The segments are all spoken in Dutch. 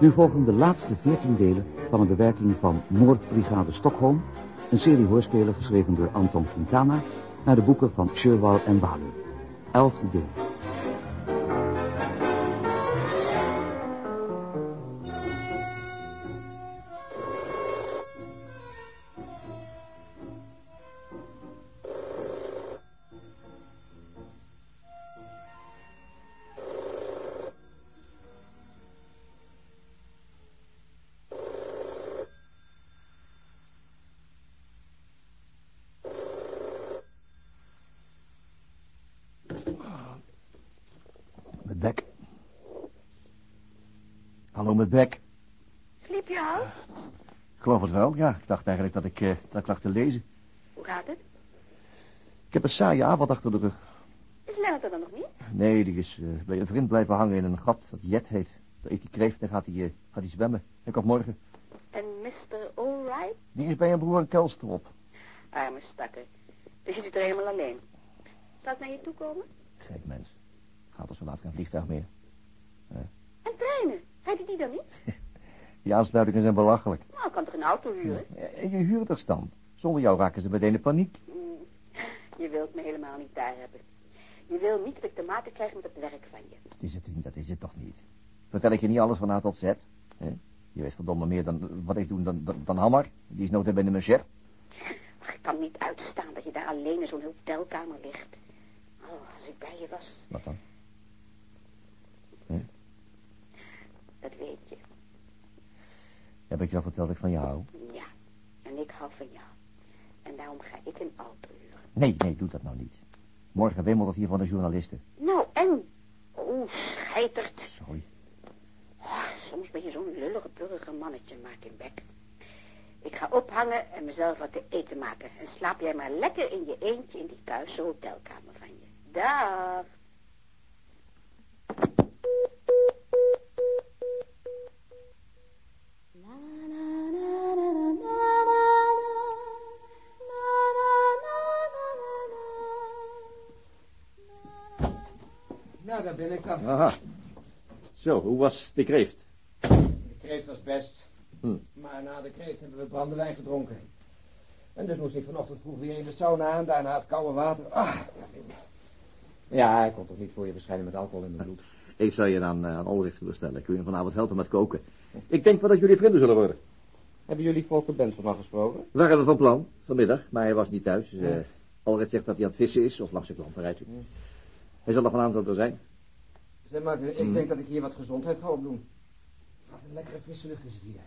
Nu volgen de laatste veertien delen van een bewerking van Moordbrigade Stockholm, een serie hoorspelen geschreven door Anton Quintana, naar de boeken van Sherwal en Walu. Elfde deel. Ik wel, ja. Ik dacht eigenlijk dat ik, eh, dat ik lag te lezen. Hoe gaat het? Ik heb een saaie avond achter de rug. Is Lennart er dan nog niet? Nee, die is eh, bij een vriend blijven hangen in een gat dat Jet heet. Daar eet hij kreeft en gaat hij, eh, gaat hij zwemmen. Hij komt morgen. En Mr. Allright? Die is bij een broer en kelster op. Arme stakker. Dus je zit er helemaal alleen. Zal ik naar je toe komen? Gek mens. Gaat er zo laat geen vliegtuig meer. En treinen? Rijdt hij die dan niet? Die aansluitingen zijn belachelijk. Nou, ik kan toch een auto huren? En je huurderstand. Zonder jou raken ze meteen in paniek. Mm, Je wilt me helemaal niet daar hebben. Je wil niet dat ik te maken krijg met het werk van je. Dat is het niet, dat is het toch niet. Vertel ik je niet alles van A tot Z? Hè? Je weet verdomme meer dan wat ik doe dan, dan, dan Hammer. Die is nota bene mijn chef. Ach, ik kan niet uitstaan dat je daar alleen in zo'n hotelkamer ligt. Oh, als ik bij je was, Wat dan? dat weet je. Heb ik jou verteld dat ik van je hou? Ja, en ik hou van jou. En daarom ga ik een auto huren. Nee, nee, doe dat nou niet. Morgen wemelt het hier van de journalisten. Nou, en? Oeh, scheitert. Sorry. Oh, soms ben je zo'n lullige burger mannetje, Martin Beck. Ik ga ophangen en mezelf wat te eten maken. En slaap jij maar lekker in je eentje in die kuisse hotelkamer van je. Dag. Ik dan. Aha. Zo, hoe was de kreeft? De kreeft was best. Hm. Maar na de kreeft hebben we brandewijn gedronken. En dus moest ik vanochtend vroeg weer in de sauna en daarna het koude water. Ah, ja, ik kon toch niet voor je verschijnen met alcohol in mijn bloed. Ik zal je aan, aan Ulrich voorstellen. Kun je hem vanavond helpen met koken? Ik denk wel dat jullie vrienden zullen worden. Hebben jullie Volker Benson al gesproken? We waren we van plan, vanmiddag, maar hij was niet thuis. Ja. Ulrich zegt dat hij aan het vissen is, of langs de klanten rijdt. Hij zal er vanavond wel zijn. Zeg Martin, ik Hm. denk dat ik hier wat gezondheid ga opdoen. Wat een lekkere frisse lucht is het hier.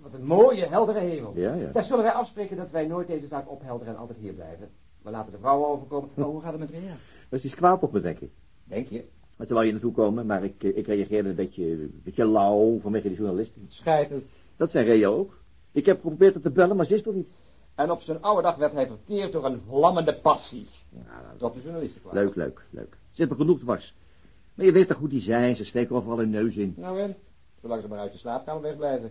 Wat een mooie, heldere hemel. Ja, ja. Zeg, zullen wij afspreken dat wij nooit deze zaak ophelderen en altijd hier blijven? We laten de vrouwen overkomen. Oh, hoe gaat het met Rea? Dus die is kwaad op me, denk ik. Denk je? Maar ze wou je naartoe komen, maar ik, eh, ik reageerde een beetje, een beetje lauw vanwege die journalisten. Scheitend. Dat zijn Rea ook. Ik heb geprobeerd haar te bellen, maar ze is er niet. En op zijn oude dag werd hij verteerd door een vlammende passie. Ja, Tot de journalisten kwam. leuk, leuk, leuk. Zit me genoeg dwars. Maar je weet toch hoe die zijn, ze steken overal een neus in. Nou en, zolang ze maar uit je slaapkamer wegblijven.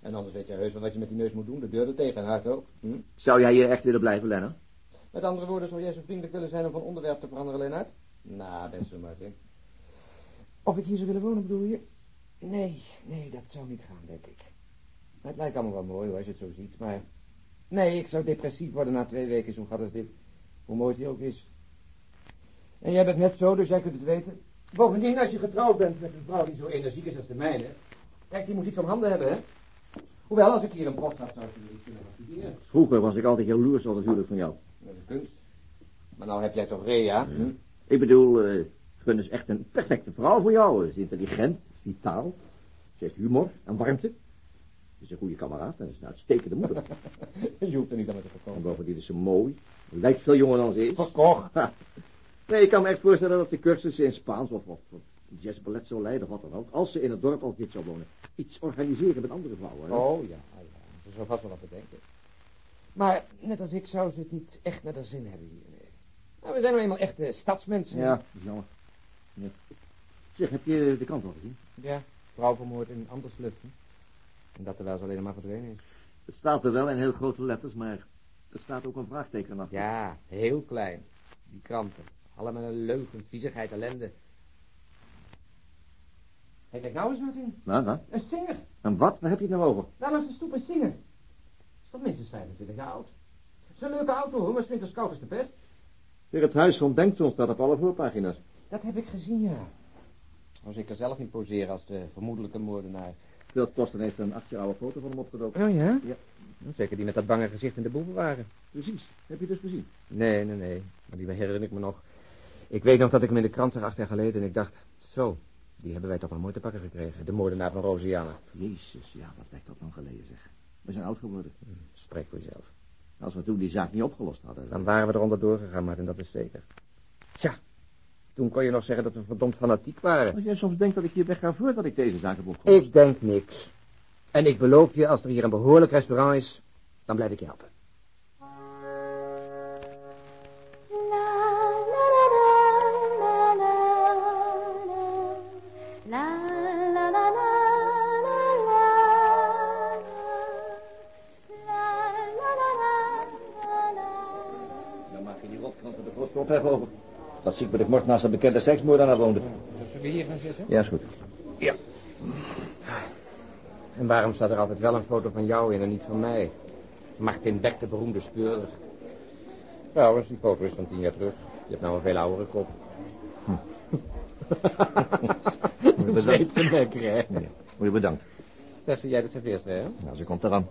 En anders weet je heus wel wat je met die neus moet doen. De deur er tegen en hard ook. Hm? Zou jij hier echt willen blijven, Lennart? Met andere woorden, zou jij zo vriendelijk willen zijn om van onderwerp te veranderen, Lennart? Nou, best zo, Martin. Of ik hier zou willen wonen, bedoel je? Nee, nee, dat zou niet gaan, denk ik. Het lijkt allemaal wel mooi, hoor, als je het zo ziet. Maar nee, ik zou depressief worden na twee weken, zo gaat als dit. Hoe mooi het hier ook is. En jij bent net zo, dus jij kunt het weten. Bovendien, als je getrouwd bent met een vrouw die zo energiek is als de mijne... Kijk, die moet iets om handen hebben, hè? Hoewel, als ik hier een post had, zou ik iets kunnen studeren. Vroeger was ik altijd jaloers op het huwelijk van jou. Dat is kunst. Maar nou heb jij toch Rea? Hm? Ik bedoel, eh Gun is echt een perfecte vrouw voor jou. Ze is intelligent, vitaal. Ze heeft humor en warmte. Ze is een goede kameraad en is een uitstekende moeder. Je hoeft er niet aan te En verkopen. bovendien is ze mooi. Lijkt veel jonger dan ze is. Verkocht. Nee, ik kan me echt voorstellen dat ze cursussen in Spaans of, of, of jazzballet zou leiden of wat dan ook. Als ze in het dorp als dit zou wonen. Iets organiseren met andere vrouwen. hè? Oh ja, ja. Ze zou vast wel wat bedenken. Maar net als ik zou ze het niet echt naar de zin hebben hier. Nee. Nou, we zijn nou eenmaal echte stadsmensen. Ja, dat jammer. Ja. Zeg, heb je de krant al gezien? Ja, vrouw vermoord in Andersluchten. En dat terwijl ze alleen maar verdwenen is. Het staat er wel in heel grote letters, maar er staat ook een vraagteken achter. Ja, heel klein. Die kranten. Allemaal een leugen, viezigheid, ellende. Hé, Hey, kijk nou eens, Martin. Nou, wat? Een zinger. En wat? Waar heb je het nou over? Daar langs de stoep een zinger. Is toch minstens 25 jaar oud. Het is een leuke auto, hoor, maar winters koud is de pest. Weer het huis van Bengtson staat op alle voorpagina's. Dat heb ik gezien, ja. Als ik er zelf in poseren als de vermoedelijke moordenaar. Beeldposten heeft een acht jaar oude foto van hem opgedoken. Oh ja? Ja. Zeker die met dat bange gezicht in de boevenwagen. Precies. Heb je dus gezien? Nee, nee, nee. Maar die herinner ik me nog. Ik weet nog dat ik hem in de krant zag acht jaar geleden en ik dacht... Zo, die hebben wij toch wel mooi te pakken gekregen. De moordenaar van Rosiana. Jezus, ja, wat lijkt dat lang geleden, zeg. We zijn oud geworden. Spreek voor jezelf. Als we toen die zaak niet opgelost hadden... Dan waren we er onderdoor gegaan, Martin, dat is zeker. Tja, toen kon je nog zeggen dat we verdomd fanatiek waren. Als jij soms denkt dat ik hier weg ga voordat ik deze zaak heb opgelost... Ik denk niks. En ik beloof je, als er hier een behoorlijk restaurant is, dan blijf ik je helpen. Dat ik de moord naast een bekende seksmoordenaar woonde. Zullen we hier gaan zitten? Ja, is goed. En waarom staat er altijd wel een foto van jou in en niet van mij? Martin Beck, de beroemde speurder. Trouwens, die foto is van tien jaar terug. Je hebt nou een veel oudere kop. Dat weet ze lekker, hè? Ja. Moet je bedankt. Zeg ze jij de serveerster, hè? Nou, ze komt eraan.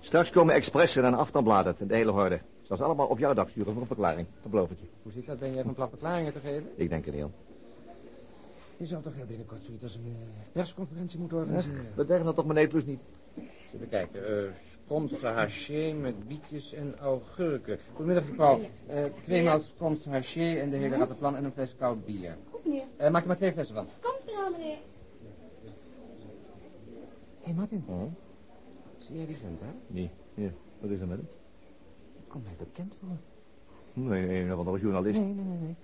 Straks komen expressen en afstandsbladen de hele horde. Ik zal ze allemaal op jouw dag sturen voor een verklaring. Dat beloof ik je. Hoe zit dat? Ben je van plan verklaringen te geven? Ik denk er niet aan. Je zou toch heel binnenkort zoiets als een eh, persconferentie moeten organiseren. We dergen dat toch meneer Plus niet. Even kijken. eh sconce haché met bietjes en augurken. Goedemiddag, mevrouw. Eh tweemaal sconce haché en de hele rattenplan en een fles koud bier. Goed, meneer. Eh, maak er maar twee flessen van. Komt eraan, meneer. Hé, hey, Martin. Oh? Zie jij die vent, hè? Nee. Ja. Wat is er met hem? Dat komt mij bekend voor. Nee, een of andere journalist. Nee, nee, nee, nee.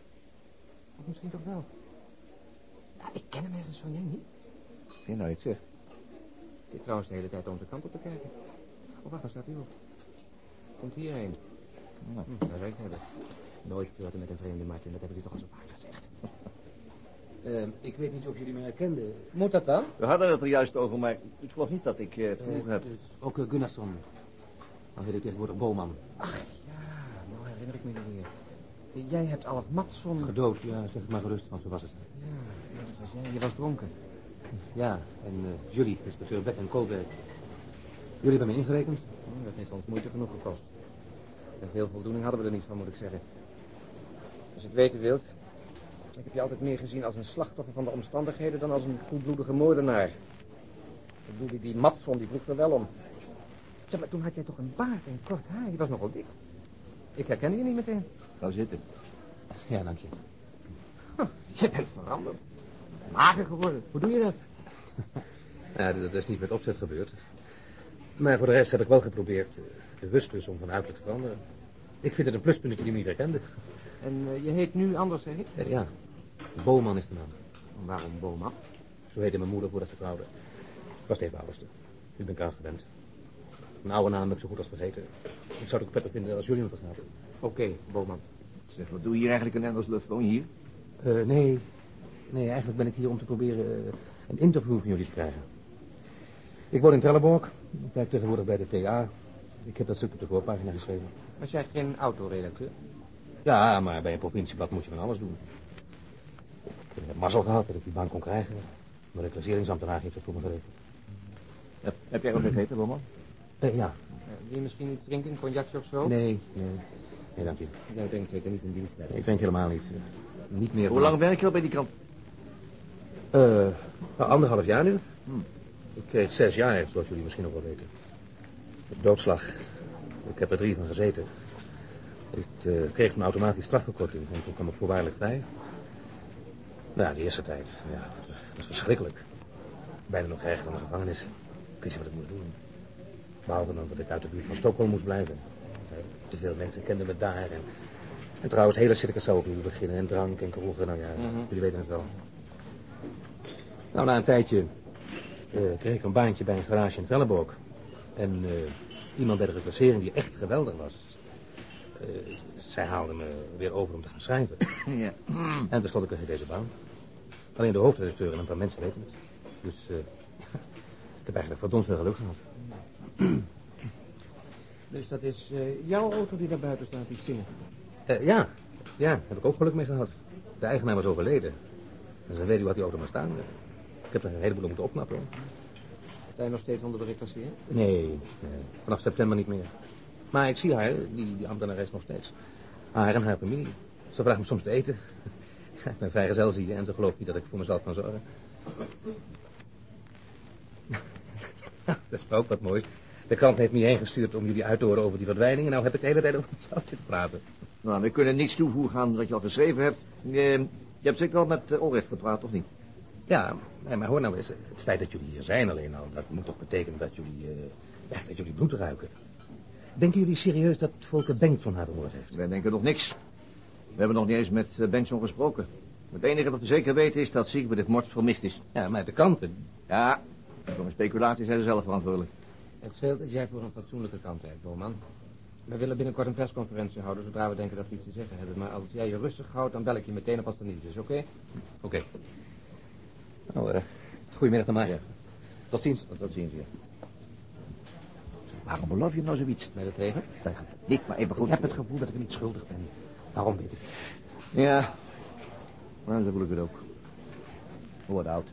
Of misschien toch wel. Ja, ik ken hem ergens van, jij niet? Nou, iets zegt. Zit trouwens de hele tijd onze kant op te kijken. Oh, wacht, daar staat hij op. Komt hierheen. Nou. Hm, daar zou ik hebben. Nooit flirten met een vreemde Martin, dat heb ik u toch al zo vaak gezegd. Ehm, ik weet niet of jullie me herkenden. Moet dat dan? We hadden het er juist over, maar ik geloof niet dat ik eh, het Eh, genoeg heb. is ook uh, Gunnarsson. Al heet ik tegenwoordig Boman. Ach, ja, nou herinner ik me niet meer. Jij hebt Alf Matson... Gedood, ja, zeg het maar gerust, want zo was het. Ja, dat was jij. Je was dronken. Ja, en eh, jullie, inspecteur Beck en Koolberg. Jullie hebben me ingerekend? Hm, Dat heeft ons moeite genoeg gekost. En veel voldoening hadden we er niet van, moet ik zeggen. Als je het weten wilt... Ik heb je altijd meer gezien als een slachtoffer van de omstandigheden... dan als een goedbloedige moordenaar. Ik bedoel, die, die Matson, die vroeg er wel om. Zeg, maar toen had jij toch een baard en kort haar. Je was nogal dik. Ik herkende je niet meteen. Ga zitten. Ja, dank je. Je bent veranderd. Mager geworden. Hoe doe je dat? ja, dat is niet met opzet gebeurd. Maar voor de rest heb ik wel geprobeerd, eh, bewust dus, om van uiterlijk te veranderen. Ik vind het een pluspunt dat jullie me niet herkenden. En eh, je heet nu anders, zeg ik? Eh, ja, Boman is de naam. Waarom Boma? Zo heette mijn moeder voordat ze trouwde. Ik was even oudste. Nu ben ik aan Mijn oude naam heb ik zo goed als vergeten. Ik zou het ook prettig vinden als jullie me vergaten. Oké, Boman. Zeg, wat doe je hier eigenlijk in Enderslucht? Woon je hier? Eh, nee. Nee, eigenlijk ben ik hier om te proberen eh, een interview van jullie te krijgen. Ik woon in Trelleborg. Ik werk tegenwoordig bij de TA. Ik heb dat stuk op de voorpagina geschreven. Was jij geen autoredacteur? Ja, maar bij een provincieblad moet je van alles doen. Ik heb mazzel gehad dat ik die baan kon krijgen. Maar de klasseringsambtenaar heeft dat voor me geregeld. Heb, heb jij ook gegeten, Boman? Eh, ja. Eh, wil je misschien iets drinken, een cognacje of zo? Nee, nee. Nee, dank je. Jij drinkt zeker niet in dienst. Ik drink helemaal niet. Niet meer Hoe lang werk je al bij die krant? Eh, nou, anderhalf jaar nu. Hmm. Ik kreeg zes jaar, zoals jullie misschien nog wel weten. Doodslag. Ik heb er drie van gezeten. Ik eh, kreeg een automatische strafverkorting en toen kwam ik voorwaardelijk vrij. Nou, ja, de eerste tijd, ja, dat, dat was verschrikkelijk. Bijna nog erger dan de gevangenis. Ik wist niet wat ik moest doen. Behalve dan dat ik uit de buurt van Stockholm moest blijven. Eh, Te veel mensen kenden me daar. En, en trouwens, het hele circus zou opnieuw beginnen. En drank en kroegen, nou ja, Mhm. jullie weten het wel. Nou, na een tijdje eh, kreeg ik een baantje bij een garage in Trelleborg. En eh, iemand bij de reclassering die echt geweldig was. eh, zij haalde me weer over om te gaan schrijven. Ja. En tenslotte kreeg ik deze baan. Alleen de hoofdredacteur en een paar mensen weten het. Dus eh, ik heb eigenlijk verdomd veel geluk gehad. Dus dat is eh, jouw auto die daar buiten staat, die zingen. Eh, ja, ja, heb ik ook geluk mee gehad. De eigenaar was overleden. En zijn weduwe had die auto maar staan. Ik heb er een heleboel moeten opknappen. Sta je nog steeds onder de reclassering? Nee, nee, vanaf september niet meer. Maar ik zie haar, die, die ambtenares nog steeds. Haar en haar familie. Ze vraagt me soms te eten. ik ben vrijgezel, zie je, en ze gelooft niet dat ik voor mezelf kan zorgen. dat is ook wat moois. De krant heeft me hierheen gestuurd om jullie uit te horen over die verdwijning. En nou heb ik de hele tijd over mezelf zitten praten. Nou, we kunnen niets toevoegen aan wat je al geschreven hebt. Je, je hebt zeker al met uh, onrecht gepraat, of niet? Ja, nee, maar hoor nou eens. Het feit dat jullie hier zijn alleen al, dat moet toch betekenen dat jullie, uh, ja, dat jullie bloed ruiken. Denken jullie serieus dat Volker Bengtson haar vermoord heeft? Wij denken nog niks. We hebben nog niet eens met Bengtson gesproken. Het enige dat we zeker weten is dat Siegbert dit moord vermist is. Ja, maar de kanten... Ja, voor een speculatie zijn ze zelf verantwoordelijk. Het scheelt dat jij voor een fatsoenlijke kant hebt, Boman. We willen binnenkort een persconferentie houden zodra we denken dat we iets te zeggen hebben. Maar als jij je rustig houdt, dan bel ik je meteen op als er niets is, oké? Oké. Okay. Nou, uh, goedemiddag dan maar. Ja. Tot ziens. Tot ziens, ja. Waarom beloof je nou zoiets? Met het tegen? Niet, maar even goed. Ik heb het gevoel dat ik niet schuldig ben. Waarom weet ik? Ja, maar zo voel ik het ook. Hoe oud.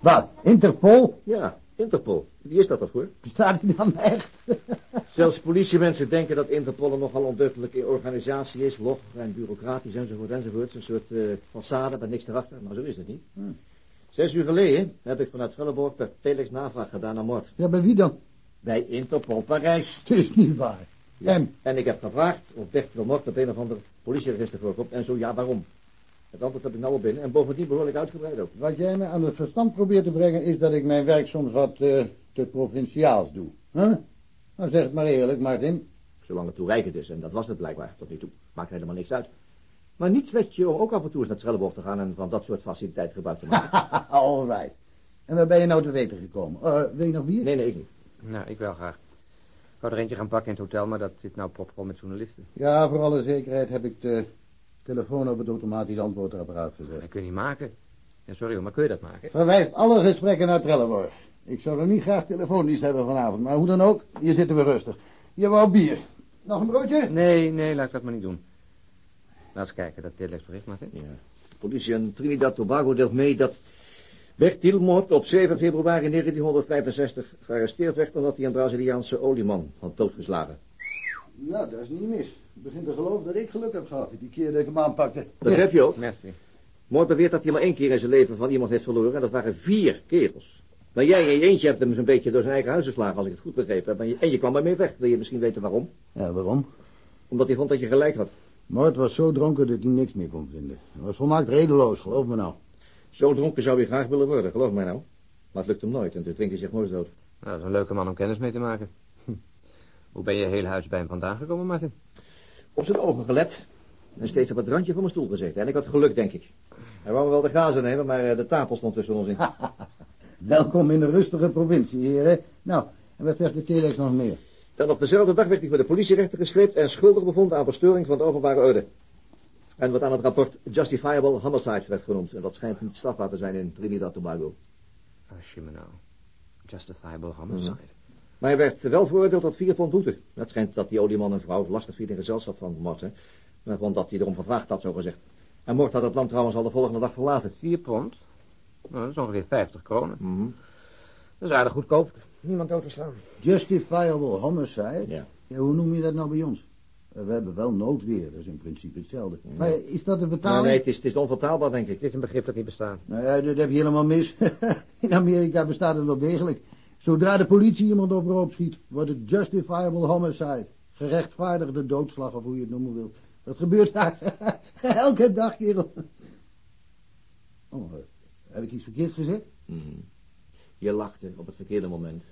Wat, Interpol? Ja, Interpol. Wie is dat toch voor? Bestaat die dan echt? Zelfs politiemensen denken dat Interpol een nogal ondeugdelijke organisatie is. Log en bureaucratisch enzovoort enzovoort. Een soort uh, façade met niks erachter. Maar zo is het niet. Hmm. Zes uur geleden heb ik vanuit Trelleborg per telex navraag gedaan naar moord. Ja, bij wie dan? Bij Interpol Parijs. Het is niet waar. Ja. En? En ik heb gevraagd of Bertil Mort op een of ander politieregister voorkomt. En zo ja, waarom? Het antwoord heb ik nou al binnen. En bovendien behoorlijk uitgebreid ook. Wat jij me aan het verstand probeert te brengen... is dat ik mijn werk soms wat uh, te provinciaals doe. Huh? Nou, zeg het maar eerlijk, Martin. Zolang het toereikend is. En dat was het blijkbaar tot nu toe. Maakt helemaal niks uit. Maar niet slecht je om ook af en toe eens naar Trelleborg te gaan... en van dat soort faciliteiten gebruik te maken. All right. En waar ben je nou te weten gekomen? Uh, wil je nog bier? Nee, nee, ik niet. Nou, ik wel graag. Ik wou er eentje gaan pakken in het hotel, maar dat zit nou propvol met journalisten. Ja, voor alle zekerheid heb ik de telefoon op het automatisch antwoordapparaat gezet. Dat kun je niet maken. Ja, sorry hoor, maar kun je dat maken? Verwijst alle gesprekken naar Trelleborg. Ik zou er niet graag telefoondienst hebben vanavond, maar hoe dan ook, hier zitten we rustig. Je wou bier. Nog een broodje? Nee, nee, laat ik dat maar niet doen. Laat eens kijken, dat telexbericht, Martin. Ja. Politie in Trinidad Tobago deelt mee dat Bert Tilmot op 7 februari 1965 gearresteerd werd omdat hij een Braziliaanse olieman had doodgeslagen. Nou, dat is niet mis. Ik begin te geloven dat ik geluk heb gehad die keer dat ik hem aanpakte. Dat heb je ook. Merci. Moord beweert dat hij maar één keer in zijn leven van iemand heeft verloren. En dat waren vier kerels. Maar jij in je eentje hebt hem zo'n beetje door zijn eigen huis geslagen, als ik het goed begrepen heb. En je kwam ermee weg. Wil je misschien weten waarom? Ja, waarom? Omdat hij vond dat je gelijk had. Moord was zo dronken dat hij niks meer kon vinden. Hij was volmaakt redeloos, geloof me nou. Zo dronken zou hij graag willen worden, geloof mij nou. Maar het lukt hem nooit en toen drinkt hij zich nooit dood. Nou, dat is een leuke man om kennis mee te maken. Hoe ben je heel huis bij hem vandaan gekomen, Martin? Op zijn ogen gelet. En steeds op het randje van mijn stoel gezeten. En ik had geluk, denk ik. Hij wou me wel de gazen nemen, maar eh, de tafel stond tussen ons in. Welkom in de rustige provincie, heren. Nou, en wat zegt de telex nog meer? Dan op dezelfde dag werd hij voor de politierechter gesleept en schuldig bevonden aan verstoring van de openbare orde. En wat aan het rapport justifiable homicide werd genoemd. En dat schijnt niet strafbaar te zijn in Trinidad Tobago. Als je me nou. Justifiable homicide. Mm -hmm. Maar hij werd wel veroordeeld tot vier pond boete. Het schijnt dat die olieman en vrouw lastig viel in gezelschap van Mort, hè. Maar vond dat hij erom gevraagd had, zo gezegd. En Mort had het land trouwens al de volgende dag verlaten. Vier pond? Nou, dat is ongeveer 50 kronen. Mm -hmm. Dat is aardig goedkoop. Niemand dood te slaan. Justifiable homicide? Ja. ja. Hoe noem je dat nou bij ons? We hebben wel noodweer, dat is in principe hetzelfde. Ja. Maar is dat een vertaling? Nee, nee het, is, het is onvertaalbaar, denk ik. Het is een begrip dat niet bestaat. Nou ja, dat heb je helemaal mis. in Amerika bestaat het wel degelijk. Zodra de politie iemand overhoop schiet, wordt het justifiable homicide. Gerechtvaardigde doodslag, of hoe je het noemen wil. Dat gebeurt daar elke dag, kerel. Oh, heb ik iets verkeerd gezegd? Mm. Je lachte op het verkeerde moment.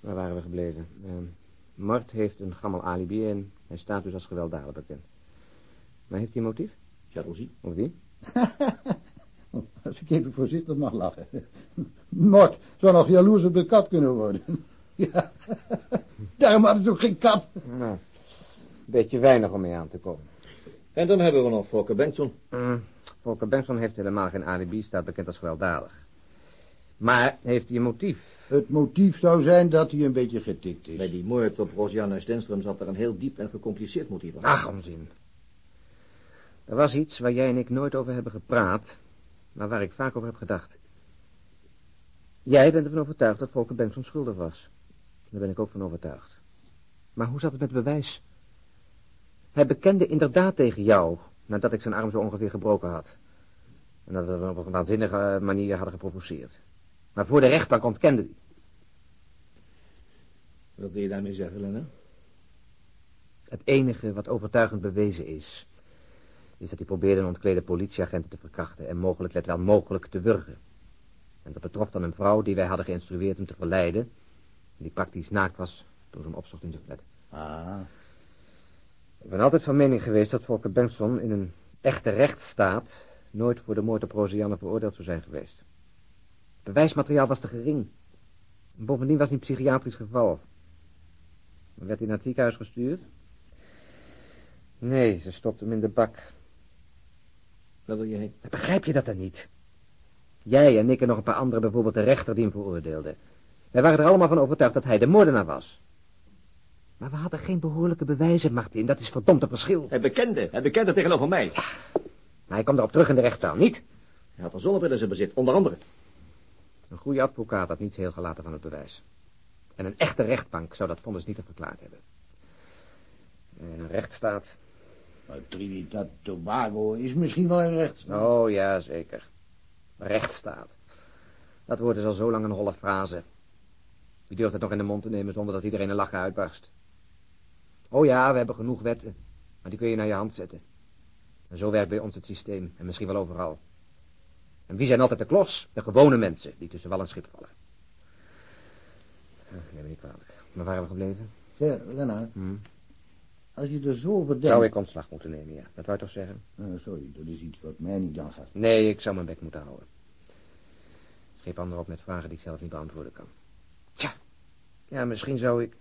Waar waren we gebleven? Uh, Mart heeft een gammel alibi en hij staat dus als gewelddadig bekend. Maar heeft hij een motief? Jaloezie. Of wie? Als ik even voorzichtig mag lachen. Mort zou nog jaloers op de kat kunnen worden. Ja, daarom hadden ze ook geen kat. Nou, een beetje weinig om mee aan te komen. En dan hebben we nog Volker Bengtson. Mm, Volker Benson heeft helemaal geen alibi, staat bekend als gewelddadig. Maar heeft hij een motief? Het motief zou zijn dat hij een beetje getikt is. Bij die moord op Rosianne Stenström zat er een heel diep en gecompliceerd motief aan. Ach, onzin. Er was iets waar jij en ik nooit over hebben gepraat, maar waar ik vaak over heb gedacht. Jij bent ervan overtuigd dat Volker Benson schuldig was. Daar ben ik ook van overtuigd. Maar hoe zat het met bewijs? Hij bekende inderdaad tegen jou, nadat ik zijn arm zo ongeveer gebroken had. En dat we hem op een waanzinnige manier hadden geprovoceerd. Maar voor de rechtbank ontkende hij. Wat wil je daarmee zeggen, Lena? Het enige wat overtuigend bewezen is, is dat hij probeerde een ontklede politieagenten te verkrachten en mogelijk, let wel, mogelijk te wurgen. En dat betrof dan een vrouw die wij hadden geïnstrueerd hem te verleiden, en die praktisch naakt was toen ze hem opzocht in zijn flat. Ah, Ik ben altijd van mening geweest dat Volker Benson in een echte rechtsstaat nooit voor de moord op Rosianne veroordeeld zou zijn geweest. Bewijsmateriaal was te gering. En Bovendien was hij een psychiatrisch geval. Werd hij naar het ziekenhuis gestuurd? Nee, ze stopte hem in de bak. Waar wil je heen? Begrijp je dat dan niet? Jij en ik en nog een paar anderen, bijvoorbeeld de rechter die hem veroordeelde. Wij waren er allemaal van overtuigd dat hij de moordenaar was. Maar we hadden geen behoorlijke bewijzen, Martin. Dat is verdomd een verschil. Hij bekende. Hij bekende tegenover mij. Maar hij kwam erop terug in de rechtszaal, niet? Hij had een zonnebril in zijn bezit, onder andere. Een goede advocaat had niets heel gelaten van het bewijs. En een echte rechtbank zou dat vonnis niet te verklaard hebben. En een rechtsstaat? Maar Trinidad Tobago is misschien wel een rechtsstaat. Oh ja, zeker. Rechtsstaat. Dat woord is al zo lang een holle frase. Wie durft het nog in de mond te nemen zonder dat iedereen een lachen uitbarst? Oh ja, we hebben genoeg wetten, maar die kun je naar je hand zetten. En zo werkt bij ons het systeem, en misschien wel overal. En wie zijn altijd de klos? De gewone mensen, die tussen wal en schip vallen. Ah, Neem me niet kwalijk. Maar waar hebben we gebleven? Zeg, Lennart, Hm. Als je er zo over denkt... Zou ik ontslag moeten nemen, ja. Dat wou je toch zeggen? Eh, sorry, dat is iets wat mij niet aangaat. Nee, ik zou mijn bek moeten houden. Scheep anderen op met vragen die ik zelf niet beantwoorden kan. Tja, ja, misschien zou ik...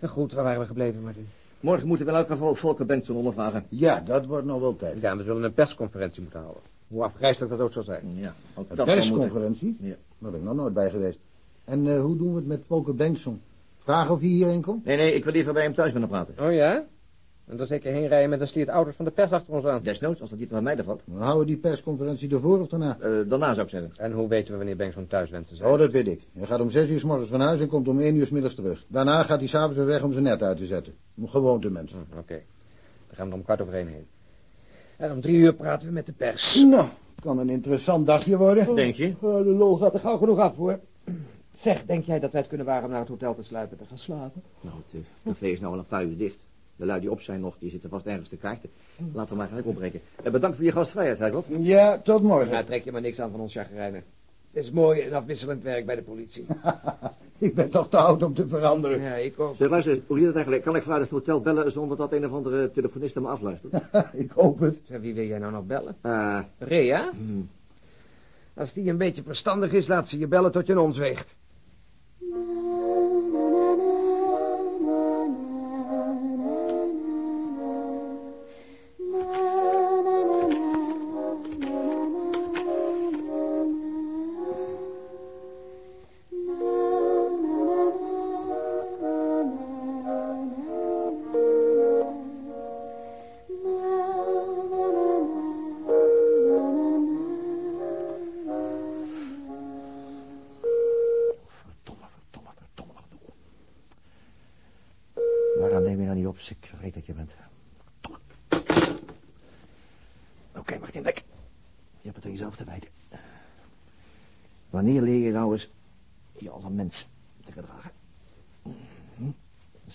Nou goed, waar waren we gebleven, Martin? Morgen moeten we in elk geval Volker Bengtson ondervragen. Ja, dat wordt nog wel tijd. Ja, we zullen een persconferentie moeten houden. Hoe afgrijzelijk dat ook zal zijn. Ja, ook Een persconferentie? Ja. Daar ben ik nog nooit bij geweest. En eh, hoe doen we het met Volker Bengtson? Vragen of hij hierheen komt? Nee, nee, ik wil liever bij hem thuis met hem praten. Oh ja? En dan zeker heen rijden met een sliert auto's van de pers achter ons aan. Desnoods, als dat niet van mij valt. Dan houden we die persconferentie ervoor of daarna? Eh, daarna zou ik zeggen. En hoe weten we wanneer Bengtson thuis wenst te zijn? Oh, dat weet ik. Hij gaat om zes uur s morgens van huis en komt om één uur s middags terug. Daarna gaat hij s'avonds weer weg om zijn net uit te zetten. Een gewoonte mens. Hm, Oké, dan gaan we er om kwart over één heen. En om drie uur praten we met de pers. Nou, kan een interessant dagje worden. Denk je? de lol gaat er gauw genoeg af, hoor. Zeg, denk jij dat wij het kunnen wagen om naar het hotel te sluipen te gaan slapen? Nou, het eh, café is nou al een paar uur dicht. De lui die op zijn nog, die zitten vast ergens te kaarten. Laten we maar gelijk opbreken. En bedankt voor je gastvrijheid, Heikop. Ja, tot morgen. Ja, trek je maar niks aan van ons chagrijnen. Het is mooi en afwisselend werk bij de politie. ik ben toch te oud om te veranderen. Ja, ik ook. Zeg, luister, hoe zit het eigenlijk? Kan ik vanuit het hotel bellen zonder dat een of andere telefoniste me afluistert? ik hoop het. Zeg, wie wil jij nou nog bellen? Eh, Rea? hmm. Als die een beetje verstandig is, laat ze je bellen tot je een ons weegt. Mm-hmm.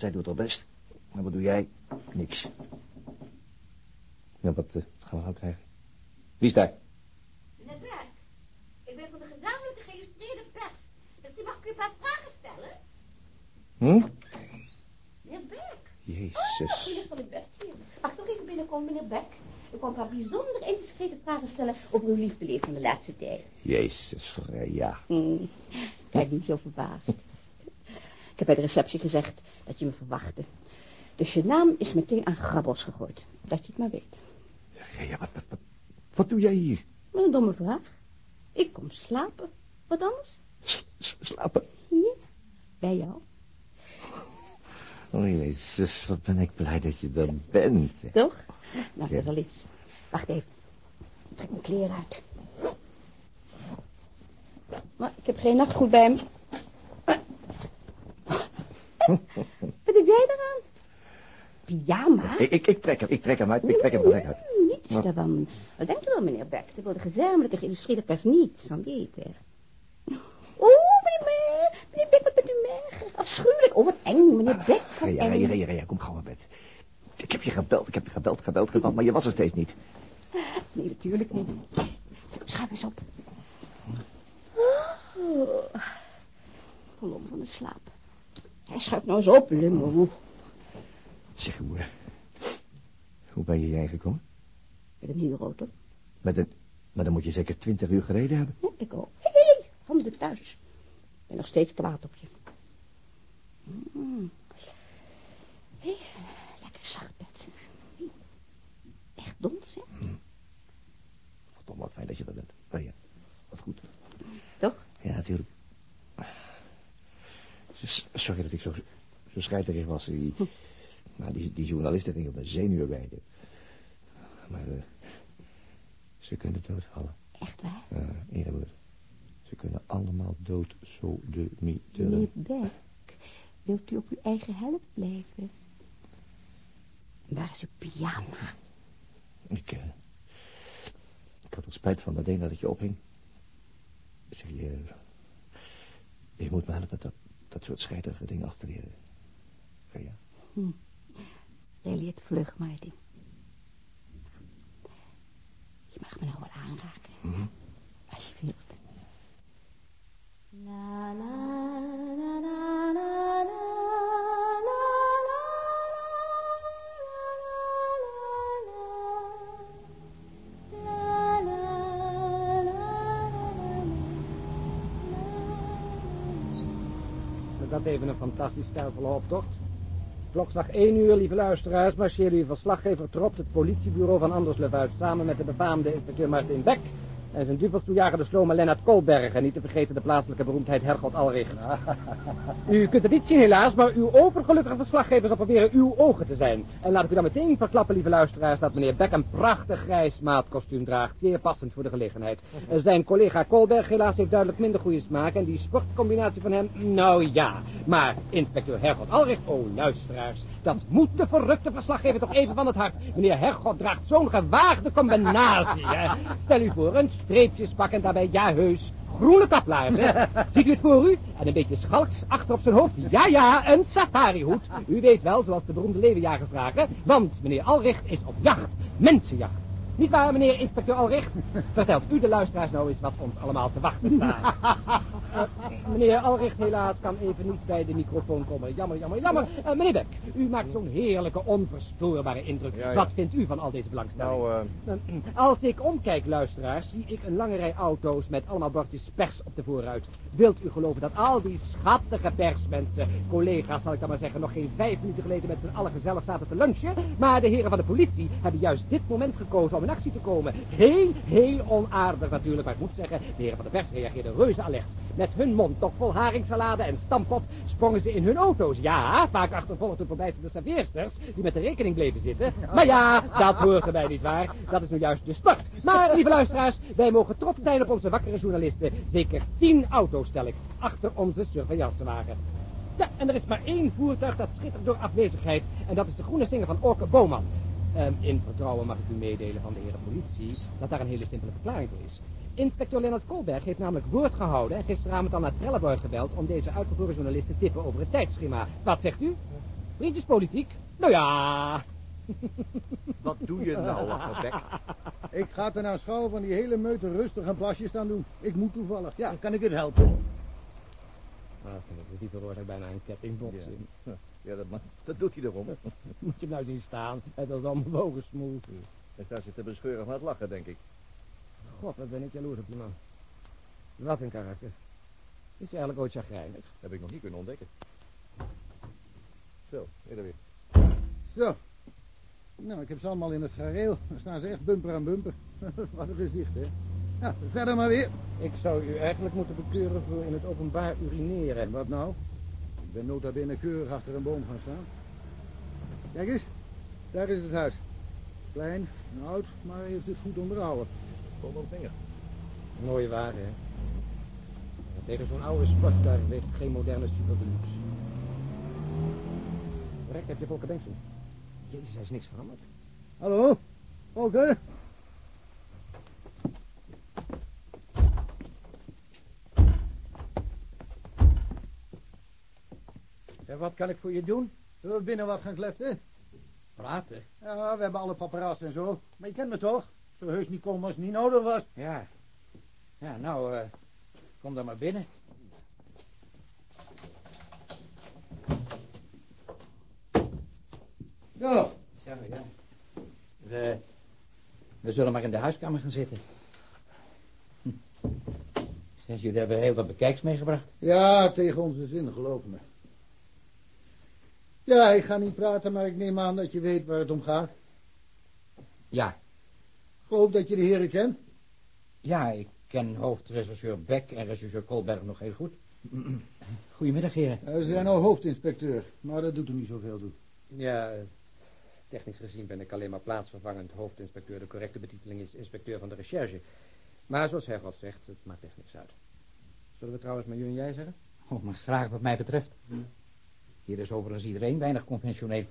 Zij doet haar best. Maar wat doe jij? Niks. Ja, wat eh, gaan we nou krijgen? Wie is daar? Meneer Berg, ik ben van de gezamenlijke geïllustreerde pers. Misschien mag ik u een paar vragen stellen? Hm? Meneer Beck. Jezus. U ligt van bed hier. Mag ik toch even binnenkomen, meneer Beck? Ik wil een paar bijzonder indiscrete vragen stellen over uw liefdeleven van de laatste tijd. Jezus, eh, ja. Hmm. Kijk niet zo verbaasd. Ik heb bij de receptie gezegd dat je me verwachtte. Dus je naam is meteen aan grabbels gegooid. Dat je het maar weet. Ja, ja, wat, wat, wat, wat doe jij hier? Wat een domme vraag. Ik kom slapen. Wat anders? S- s- slapen? Hier. Bij jou. Oh, jezus, wat ben ik blij dat je er bent. Toch? Nou, Ja. dat is al iets. Wacht even. Ik trek mijn kleren uit. Maar ik heb geen nachtgoed bij me. Wat heb jij eraan? Pyjama? Ik, ik, ik trek hem, ik trek hem uit, ik trek hem uit. Niets daarvan. Wat denkt u wel, meneer Beck? Er wil de gezamenlijke geïllustreerde pers niets van weten. Oh, meneer Beck, meneer Beck, wat bent u merg? Afschuwelijk. Oh, wat eng, meneer Beck, wat eng. Ria, Ria, Ria, kom gauw naar bed. Ik heb je gebeld, ik heb je gebeld, gebeld, gebeld, maar je was er steeds niet. Nee, natuurlijk niet. Schuif eens op. Oh. Kolom van de slaap. Hij schuift nou eens op, lummel. Zeg, hoe, eh, hoe ben je hierheen gekomen? Met een nieuwe auto. Met een, maar dan moet je zeker twintig uur gereden hebben. Ja, ik ook. Hé, hey, handen thuis. Ik ben nog steeds kwaad op je. Mm. Hé, lekker zacht bed. Echt dons, hè? Verdomme, wat fijn dat je er bent. Ria, wat goed. Toch? Ja, natuurlijk. Sorry dat ik zo, zo scheiterig was. Die, maar die, die journalisten gingen op mijn zenuwen wijden. Maar eh, ze kunnen doodvallen. Echt waar? Uh, ieder woord. Ze kunnen allemaal dood zo de Meneer mieteren. Beck, wilt u op uw eigen helft blijven? Waar is uw pyjama? Ik, eh, ik had er spijt van meteen dat het je ophing. Zeg je, je moet me helpen dat, dat soort scheiterige dingen af te leren. Ja. Jij leert vlug, Martin. Je mag me nou wel aanraken. Als je wilt. La, la, la, even een fantastisch stijlvolle optocht. Klokslag 1 uur, lieve luisteraars, marcheerde uw verslaggever trots het politiebureau van Anderslev uit... samen met de befaamde inspecteur Martin Beck... en zijn duvelstoejager slome Lennart Kolberg... en niet te vergeten de plaatselijke beroemdheid Hergot Alricht. U kunt het niet zien helaas, maar uw overgelukkige verslaggever zal proberen uw ogen te zijn. En laat ik u dan meteen verklappen, lieve luisteraars, dat meneer Beck een prachtig grijs maatkostuum draagt. Zeer passend voor de gelegenheid. Zijn collega Kolberg helaas heeft duidelijk minder goede smaak en die sportcombinatie van hem, nou ja. Maar inspecteur Hergot Alricht, oh luisteraars, dat moet de verrukte verslaggever toch even van het hart. Meneer Hergot draagt zo'n gewaagde combinatie, hè. Stel u voor, een streepjespak en daarbij, ja heus, groene kaplaarzen. Ziet u het voor u? En een beetje schalks achter op zijn hoofd. Ja, ja, een safarihoed. U weet wel, zoals de beroemde leeuwenjagers dragen. Want meneer Alricht is op jacht. Mensenjacht. Niet waar, meneer inspecteur Alricht? Vertelt u de luisteraars nou eens wat ons allemaal te wachten staat. Eh, meneer Alricht helaas kan even niet bij de microfoon komen. Jammer, jammer, jammer. Eh, meneer Beck, u maakt zo'n heerlijke, onverstoorbare indruk. Ja, ja. Wat vindt u van al deze belangstelling? Nou, eh, Als ik omkijk, luisteraars, zie ik een lange rij auto's met allemaal bordjes pers op de voorruit. Wilt u geloven dat al die schattige persmensen, collega's zal ik dan maar zeggen, nog geen vijf minuten geleden met z'n allen gezellig zaten te lunchen? Maar de heren van de politie hebben juist dit moment gekozen om in actie te komen. Heel, heel onaardig natuurlijk, maar ik moet zeggen, de heren van de pers reageerden reuze alert. Met hun mond toch vol haringsalade en stampot sprongen ze in hun auto's. Ja, vaak achtervolgd door verbijsterde serveersters die met de rekening bleven zitten. Maar ja, dat hoort erbij niet waar. Dat is nu juist de sport. Maar, lieve luisteraars, wij mogen trots zijn op onze wakkere journalisten. Zeker tien auto's stel ik achter onze surveillancewagen. Ja, en er is maar één voertuig dat schittert door afwezigheid. En dat is de groene zinger van Orke Boman. Ehm, in vertrouwen mag ik u meedelen van de heren politie dat daar een hele simpele verklaring voor is. Inspecteur Leonard Kolberg heeft namelijk woord gehouden en gisteravond al naar Trelleborg gebeld om deze uitverkoren journalist te tippen over het tijdschema. Wat zegt u? Vriendjespolitiek? Nou ja. Wat doe je nou, Lachebek? Ik ga er nou schouwen van die hele meute rustig een plasje staan doen. Ik moet toevallig. Ja, kan ik het helpen? Ach, dat is die veroorzaakt bijna een kettingbotsing. Ja, dat, ma- dat doet hij erom. Moet je hem nou zien staan? Het is allemaal wogesmoed. Hij staat zit te bescheuren van het lachen, denk ik. God, wat ben ik jaloers op die man. Wat een karakter. Is hij eigenlijk ooit chagrijnig? Heb ik nog niet kunnen ontdekken. Zo, weer er weer. Zo. Nou, ik heb ze allemaal in het gareel. Dan staan ze echt bumper aan bumper. Wat een gezicht, hè. Nou, verder maar weer. Ik zou u eigenlijk moeten bekeuren voor in het openbaar urineren. En wat nou? Ik ben nota bene keurig achter een boom gaan staan. Kijk eens, daar is het huis. Klein en oud, maar heeft het goed onderhouden. Kom dan zingen. Mooie wagen, hè? Tegen zo'n oude sportkar weegt geen moderne super deluxe. Rek, heb je Volker Bengtson? Jezus, hij is niks veranderd. Hallo? Oké. En wat kan ik voor je doen? Zullen we binnen wat gaan kletsen? Praten. Ja, we hebben alle paparazzen en zo. Maar je kent me toch? Zo heus niet komen als het niet nodig was. Ja. Ja, nou, eh, kom dan maar binnen. Zo. Ja, ja. We, we zullen maar in de huiskamer gaan zitten. Hm. Zeg, jullie hebben heel wat bekijks meegebracht. Ja, tegen onze zin, geloof me. Ja, ik ga niet praten, maar ik neem aan dat je weet waar het om gaat. Ja. Ik hoop dat je de heren kent. Ja, ik ken hoofdrechercheur Beck en rechercheur Kolberg nog heel goed. Goedemiddag, heren. Ze zijn al hoofdinspecteur, maar dat doet er niet zoveel toe. Ja, technisch gezien ben ik alleen maar plaatsvervangend hoofdinspecteur. De correcte betiteling is inspecteur van de recherche. Maar zoals Hergot zegt, het maakt echt niks uit. Zullen we trouwens maar u en jij zeggen? Oh, maar graag wat mij betreft. Hier is overigens iedereen weinig conventioneel.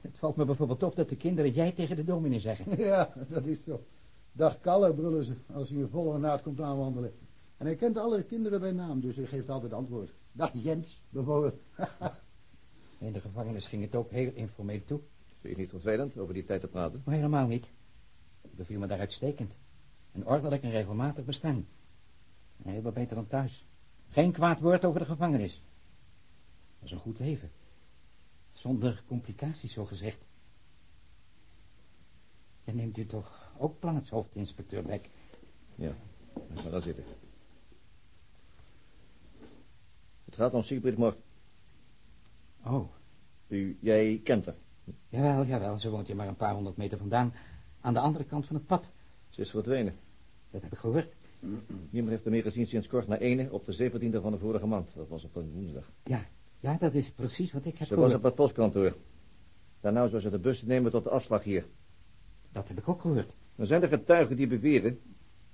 Het valt me bijvoorbeeld op dat de kinderen jij tegen de dominee zeggen. Ja, dat is zo. Dag Kalle, brullen ze, als hij een volle naad komt aanwandelen. En hij kent alle kinderen bij naam, dus hij geeft altijd antwoord. Dag Jens, bijvoorbeeld. In de gevangenis ging het ook heel informeel toe. Vind je niet vervelend over die tijd te praten? Maar helemaal niet. Het beviel me daar uitstekend. Een ordelijk en regelmatig bestaan. En heel wat beter dan thuis. Geen kwaad woord over de gevangenis. Dat is een goed leven. Zonder complicaties, zo gezegd. En neemt u toch ook plaats, hoofdinspecteur Beck? Ja, laat maar gaan zitten. Het gaat om Sigrid Mort. Oh, U, jij kent haar. jawel, jawel. Ze woont hier maar een paar honderd meter vandaan. Aan de andere kant van het pad. Ze is verdwenen. Dat heb ik gehoord. Niemand heeft er meer gezien sinds kort na ene op de 17e van de vorige maand. Dat was op een woensdag. Ja, ja, dat is precies wat ik heb Ze was op het postkantoor. Daarna zou ze de bus nemen tot de afslag hier. Dat heb ik ook gehoord. Er zijn er getuigen die beweren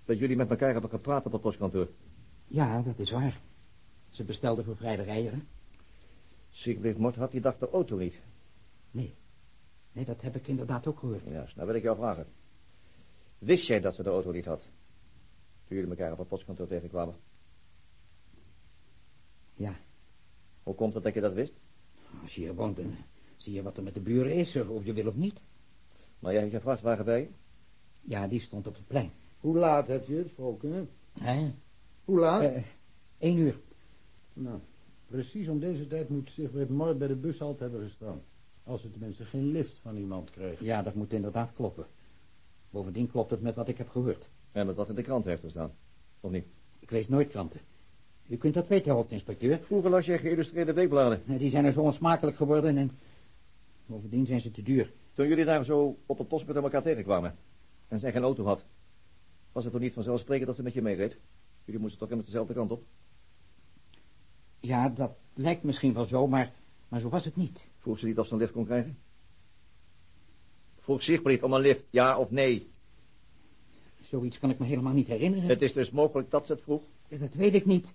dat jullie met elkaar hebben gepraat op het postkantoor. Ja, dat is waar. Ze bestelde voor vrijdag eieren. Sigrid Mort had die dag de auto niet. Nee. Nee, dat heb ik inderdaad ook gehoord. Juist, nou wil ik jou vragen. Wist jij dat ze de auto niet had? Toen jullie elkaar op het postkantoor tegenkwamen. Ja. Hoe komt het dat je dat wist? Als je hier woont, dan zie je wat er met de buren is, of je wil of niet. Maar jij hebt je vrachtwagen bij je? Ja, die stond op het plein. Hoe laat heb je het, Volken? Hè? Hoe laat? Eh, Eén uur. Nou, precies om deze tijd moet Sigrid Mort bij de bushalte hebben gestaan. Als ze tenminste geen lift van iemand kreeg. Ja, dat moet inderdaad kloppen. Bovendien klopt het met wat ik heb gehoord. En met wat in de krant heeft gestaan. Of niet? Ik lees nooit kranten. U kunt dat weten, hoofdinspecteur. Vroeger las je geïllustreerde weekbladen. Die zijn er zo onsmakelijk geworden en... Bovendien zijn ze te duur. Toen jullie daar zo op het post met elkaar tegenkwamen. En zij geen auto had. Was het toch niet vanzelfsprekend dat ze met je meereed? Jullie moesten toch immers dezelfde kant op? Ja, dat lijkt misschien wel zo, maar, maar zo was het niet. Vroeg ze niet of ze een lift kon krijgen? Vroeg Sigrid om een lift, ja of nee? Zoiets kan ik me helemaal niet herinneren. Het is dus mogelijk dat ze het vroeg. Dat weet ik niet.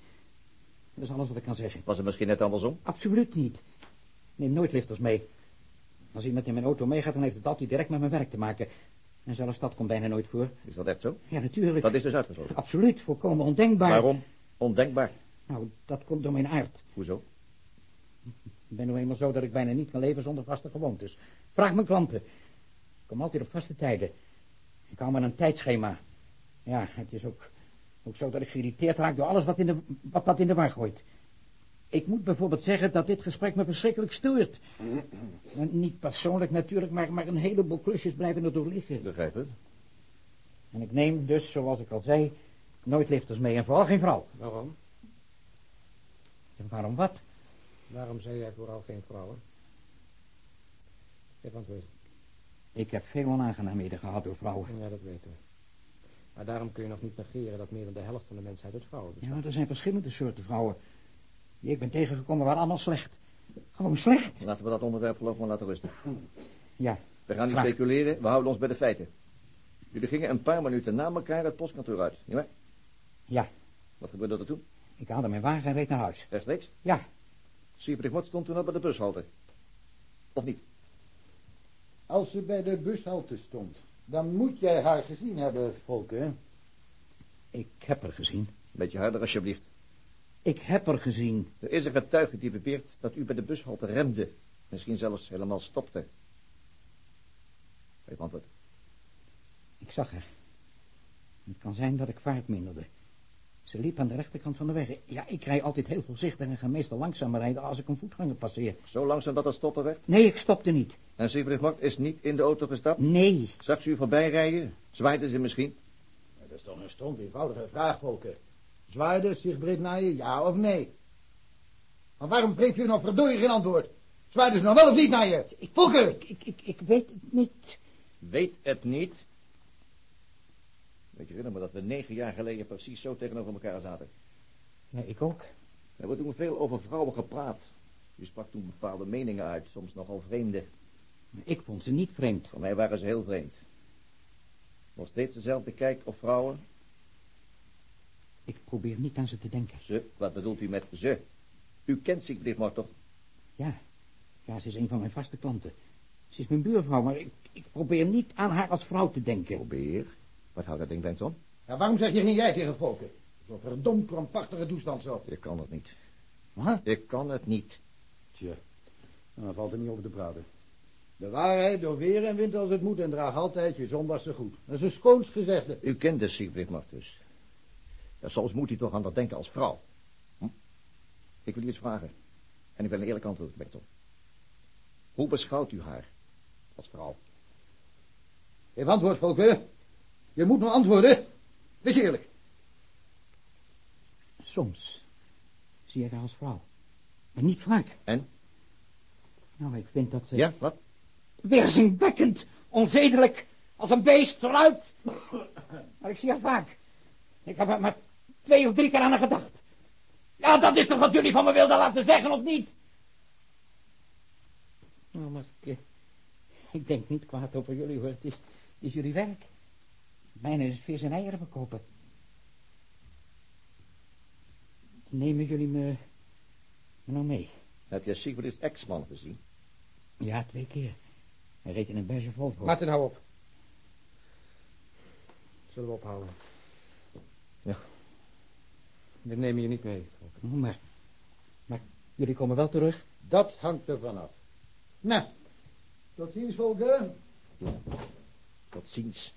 Dat is alles wat ik kan zeggen. Was het misschien net andersom? Absoluut niet. Neem nooit lifters mee. Als iemand in mijn auto meegaat, dan heeft het altijd direct met mijn werk te maken. En zelfs dat komt bijna nooit voor. Is dat echt zo? Ja, natuurlijk. Dat is dus uitgesloten. Absoluut, volkomen ondenkbaar. Waarom? Ondenkbaar. Nou, dat komt door mijn aard. Hoezo? Ik ben nu eenmaal zo dat ik bijna niet kan leven zonder vaste gewoontes. Vraag mijn klanten. Ik kom altijd op vaste tijden. Ik hou me aan een tijdschema. Ja, het is ook, ook zo dat ik geïrriteerd raak door alles wat, in de, wat dat in de war gooit. Ik moet bijvoorbeeld zeggen dat dit gesprek me verschrikkelijk stuurt. En niet persoonlijk natuurlijk, maar, maar een heleboel klusjes blijven er door liggen. Begrijp het. En ik neem dus, zoals ik al zei, nooit lifters mee en vooral geen vrouw. Waarom? En waarom wat? Waarom zei jij vooral geen vrouwen? Geef antwoord. Ik heb veel onaangenaamheden gehad door vrouwen. Ja, dat weten we. Maar daarom kun je nog niet negeren dat meer dan de helft van de mensheid uit vrouwen Ja, bestaat. maar er zijn verschillende soorten vrouwen. Die ik ben tegengekomen waren allemaal slecht. Gewoon slecht. Laten we dat onderwerp geloof maar laten rusten. Ja, We gaan niet speculeren, we houden ons bij de feiten. Jullie gingen een paar minuten na elkaar het postkantoor uit, nietwaar? ja. Wat gebeurde er toen? Ik haalde mijn wagen en reed naar huis. Rechtstreeks? Ja, Siebrich Mot stond toen al bij de bushalte. Of niet? Als ze bij de bushalte stond, dan moet jij haar gezien hebben, Volker. ik heb haar gezien. Beetje harder alsjeblieft. Ik heb haar gezien. Er is een getuige die beweert dat u bij de bushalte remde. Misschien zelfs helemaal stopte. Geef antwoord. Ik zag haar. Het kan zijn dat ik vaart minderde. Ze liep aan de rechterkant van de weg. Ja, ik rij altijd heel voorzichtig en ga meestal langzamer rijden als ik een voetganger passeer. Zo langzaam dat het stoppen werd. Nee, ik stopte niet. En Siebrich Mot is niet in de auto gestapt. Nee. Zag ze u voorbij rijden? Zwaaide ze misschien? Dat is toch een stond eenvoudige vraag, Volker. Zwaaide zich breed naar je, ja of nee? Maar waarom geef je nou verdorie geen antwoord? Zwaaide ze nou wel of niet naar je? Volker! Ik, ik, ik, ik weet het niet. Weet het niet. Ik herinner me dat we negen jaar geleden precies zo tegenover elkaar zaten. Ja, ik ook. We hebben toen veel over vrouwen gepraat. U sprak toen bepaalde meningen uit, soms nogal vreemde. Maar ik vond ze niet vreemd. Voor mij waren ze heel vreemd. Nog steeds dezelfde kijk op vrouwen. Ik probeer niet aan ze te denken. Ze, wat bedoelt u met ze? U kent Siegfried maar toch? Ja, ja, ze is een van mijn vaste klanten. Ze is mijn buurvrouw, maar ik, ik probeer niet aan haar als vrouw te denken. Probeer. Wat houdt dat ding Benson? Ja, waarom zeg je geen jij tegen Volker? Zo'n verdomd krampachtige toestand zo. Ik kan het niet. Wat? Ik kan het niet. Tja, dan valt er niet over te praten. De waarheid door weer en wind als het moet en draag altijd je zondagse goed. Dat is een schoons gezegde. U kent de Siegfried maar dus. Ja, soms moet u toch aan dat denken als vrouw. Hm? Ik wil u iets vragen. En ik wil een eerlijk antwoord, Benson. Hoe beschouwt u haar als vrouw? Geef antwoord, Volker. Je moet nog antwoorden. Wees eerlijk. Soms zie ik haar als vrouw. Maar niet vaak. En? Nou, ik vind dat ze... Ja, wat? Weerzinwekkend, onzedelijk, als een beest, eruit. Maar ik zie haar vaak. Ik heb er maar twee of drie keer aan haar gedacht. Ja, dat is toch wat jullie van me wilden laten zeggen, of niet? Nou, maar ik, ik denk niet kwaad over jullie, hoor. Het is, het is jullie werk. Mijne is vis en eieren verkopen. Nemen jullie me, me nou mee? Heb je Siegfried's ex-man gezien? Ja, twee keer. Hij reed in een beige Volvo. Martin, hou op. Zullen we ophouden? Ja. We nemen je niet mee. Volker. Oh, maar, maar jullie komen wel terug? Dat hangt er vanaf. Nou, tot ziens, Volker. Tot ziens.